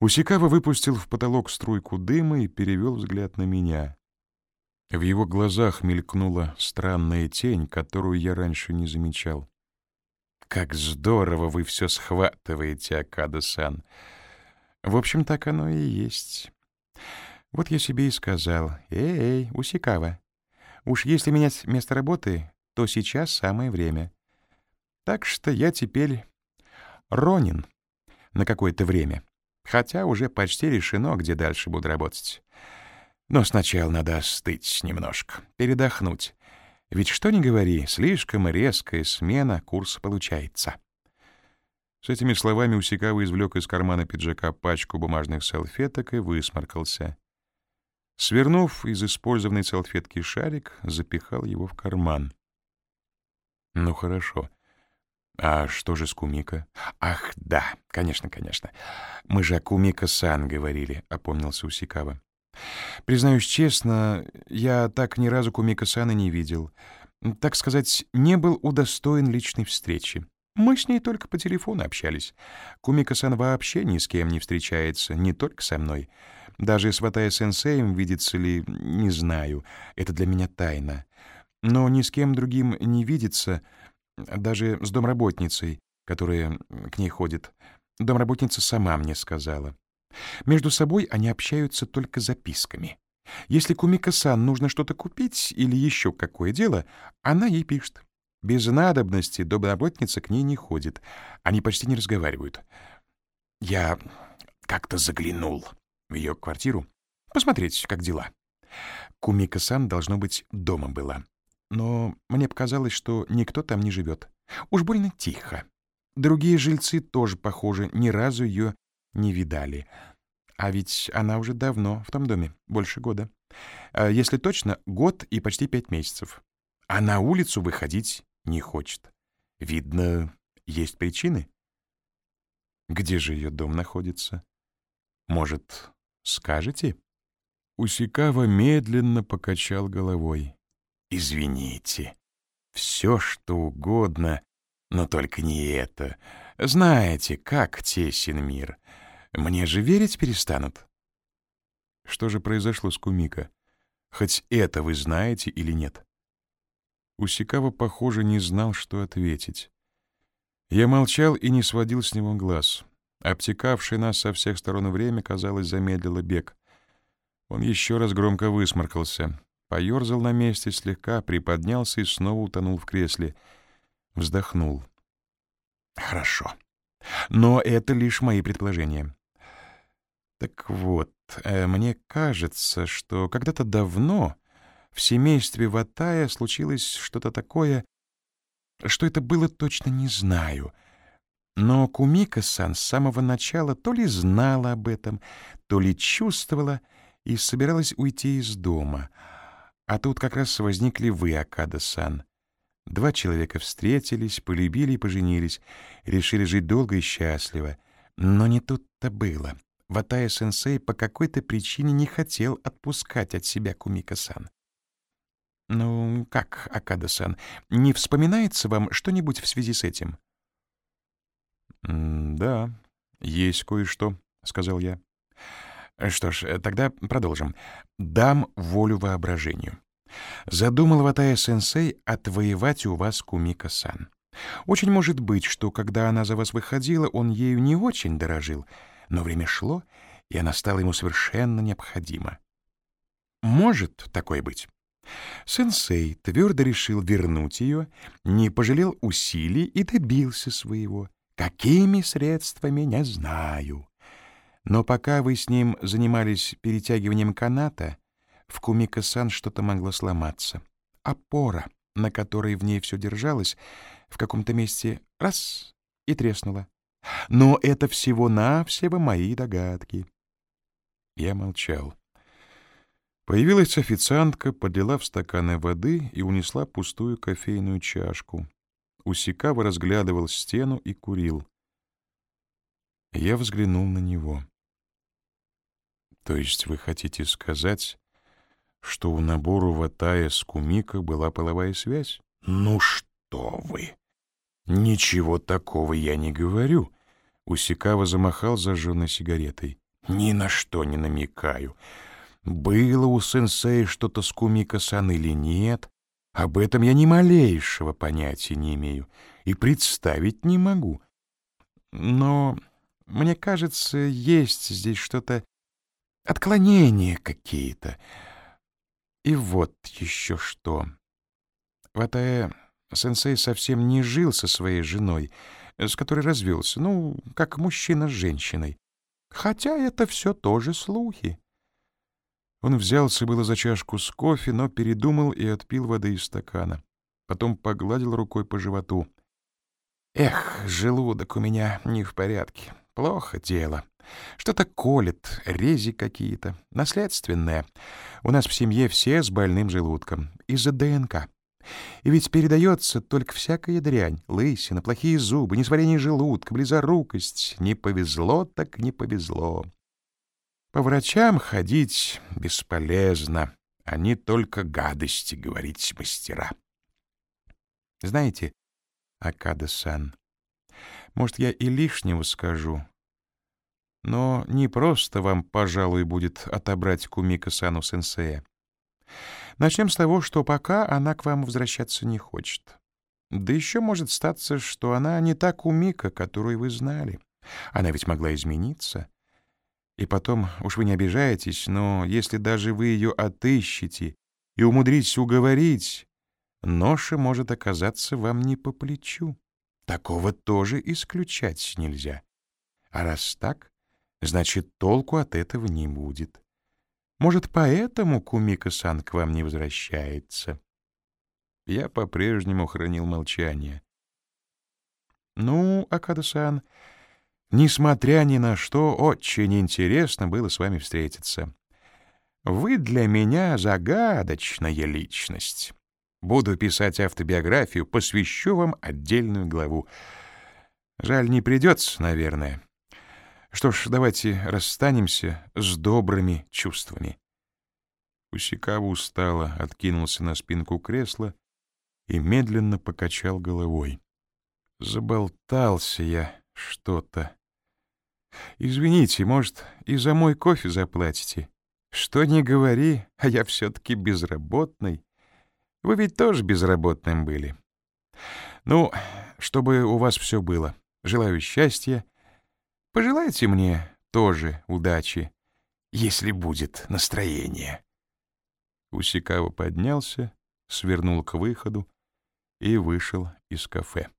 Усикава выпустил в потолок струйку дыма и перевел взгляд на меня. В его глазах мелькнула странная тень, которую я раньше не замечал. «Как здорово вы все схватываете, Акада-сан!» В общем, так оно и есть. Вот я себе и сказал, «Эй, Усикава, уж если менять место работы, то сейчас самое время. Так что я теперь Ронин на какое-то время, хотя уже почти решено, где дальше буду работать. Но сначала надо остыть немножко, передохнуть. Ведь что ни говори, слишком резкая смена курса получается». С этими словами Усикава извлек из кармана пиджака пачку бумажных салфеток и высморкался. Свернув из использованной салфетки шарик, запихал его в карман. «Ну хорошо. А что же с Кумика?» «Ах, да, конечно, конечно. Мы же о Кумика-сан говорили», — опомнился Усикава. «Признаюсь честно, я так ни разу Кумика-сана не видел. Так сказать, не был удостоен личной встречи. Мы с ней только по телефону общались. Кумика-сан вообще ни с кем не встречается, не только со мной. Даже с Ватая-сенсеем видится ли, не знаю. Это для меня тайна. Но ни с кем другим не видится, даже с домработницей, которая к ней ходит. Домработница сама мне сказала. Между собой они общаются только записками. Если Кумика-сан нужно что-то купить или еще какое дело, она ей пишет. Без надобности домработница к ней не ходит. Они почти не разговаривают. Я как-то заглянул в ее квартиру посмотреть, как дела. Кумика-сан, должно быть, дома была. Но мне показалось, что никто там не живет. Уж больно тихо. Другие жильцы тоже, похоже, ни разу ее не видали. А ведь она уже давно в том доме, больше года. А если точно, год и почти пять месяцев. А на улицу выходить не хочет. Видно, есть причины. Где же ее дом находится? Может, скажете? Усикава медленно покачал головой. Извините. Все, что угодно, но только не это. Знаете, как тесен мир. Мне же верить перестанут. Что же произошло с Кумика? Хоть это вы знаете или нет? Усикава, похоже, не знал, что ответить. Я молчал и не сводил с него глаз. Обтекавшее нас со всех сторон время, казалось, замедлило бег. Он еще раз громко высморкался, поерзал на месте, слегка приподнялся и снова утонул в кресле. Вздохнул. «Хорошо. Но это лишь мои предположения. Так вот, э, мне кажется, что когда-то давно в семействе Ватая случилось что-то такое, что это было точно не знаю. Но Кумика-сан с самого начала то ли знала об этом, то ли чувствовала и собиралась уйти из дома. А тут как раз возникли вы, Акада-сан. Два человека встретились, полюбили и поженились, решили жить долго и счастливо. Но не тут-то было. Ватая-сенсей по какой-то причине не хотел отпускать от себя Кумика-сан. «Ну, как, Акада-сан, не вспоминается вам что-нибудь в связи с этим?» «Да, есть кое-что», — сказал я. «Что ж, тогда продолжим. Дам волю воображению. Задумал Ватая-сенсей отвоевать у вас Кумика-сан. Очень может быть, что когда она за вас выходила, он ею не очень дорожил, но время шло, и она стала ему совершенно необходима. Может такое быть?» Сенсей твердо решил вернуть ее, не пожалел усилий и добился своего. Какими средствами, не знаю. Но пока вы с ним занимались перетягиванием каната, в Кумика-сан что-то могло сломаться. Опора, на которой в ней все держалось, в каком-то месте раз — и треснула. Но это всего-навсего мои догадки. Я молчал. Появилась официантка, подлила в стаканы воды и унесла пустую кофейную чашку. Усикава разглядывал стену и курил. Я взглянул на него. «То есть вы хотите сказать, что у набору Ватая с Кумика была половая связь?» «Ну что вы! Ничего такого я не говорю!» Усикава замахал зажженной сигаретой. Ни на что не намекаю. Было у сенсея что-то с Кумика-сан или нет, об этом я ни малейшего понятия не имею и представить не могу. Но, мне кажется, есть здесь что-то... Отклонения какие-то. И вот еще что. Ватая сенсей совсем не жил со своей женой, с которой развелся, ну, как мужчина с женщиной. Хотя это все тоже слухи. Он взялся было за чашку с кофе, но передумал и отпил воды из стакана. Потом погладил рукой по животу. «Эх, желудок у меня не в порядке. Плохо дело. Что-то колет, рези какие-то. Наследственное. У нас в семье все с больным желудком. Из-за ДНК. И ведь передается только всякая дрянь. Лысина, плохие зубы, несварение желудка, близорукость. Не повезло так не повезло. По врачам ходить бесполезно. Они только гадости говорить мастера. Знаете, Акада-сан, может, я и лишнего скажу, но не просто вам, пожалуй, будет отобрать Кумика-сану сенсея. Начнем с того, что пока она к вам возвращаться не хочет. Да еще может статься, что она не та Кумика, которую вы знали. Она ведь могла измениться. И потом, уж вы не обижаетесь, но если даже вы ее отыщете и умудритесь уговорить, ноша может оказаться вам не по плечу. Такого тоже исключать нельзя. А раз так, значит, толку от этого не будет. Может, поэтому Кумика-сан к вам не возвращается? Я по-прежнему хранил молчание. Ну, Акада-сан, Несмотря ни на что, очень интересно было с вами встретиться. Вы для меня загадочная личность. Буду писать автобиографию, посвящу вам отдельную главу. Жаль, не придется, наверное. Что ж, давайте расстанемся с добрыми чувствами. Усикава устало откинулся на спинку кресла и медленно покачал головой. Заболтался я что-то. Извините, может, и за мой кофе заплатите? Что не говори, а я все-таки безработный. Вы ведь тоже безработным были. Ну, чтобы у вас все было. Желаю счастья. Пожелайте мне тоже удачи, если будет настроение. Усикава поднялся, свернул к выходу и вышел из кафе.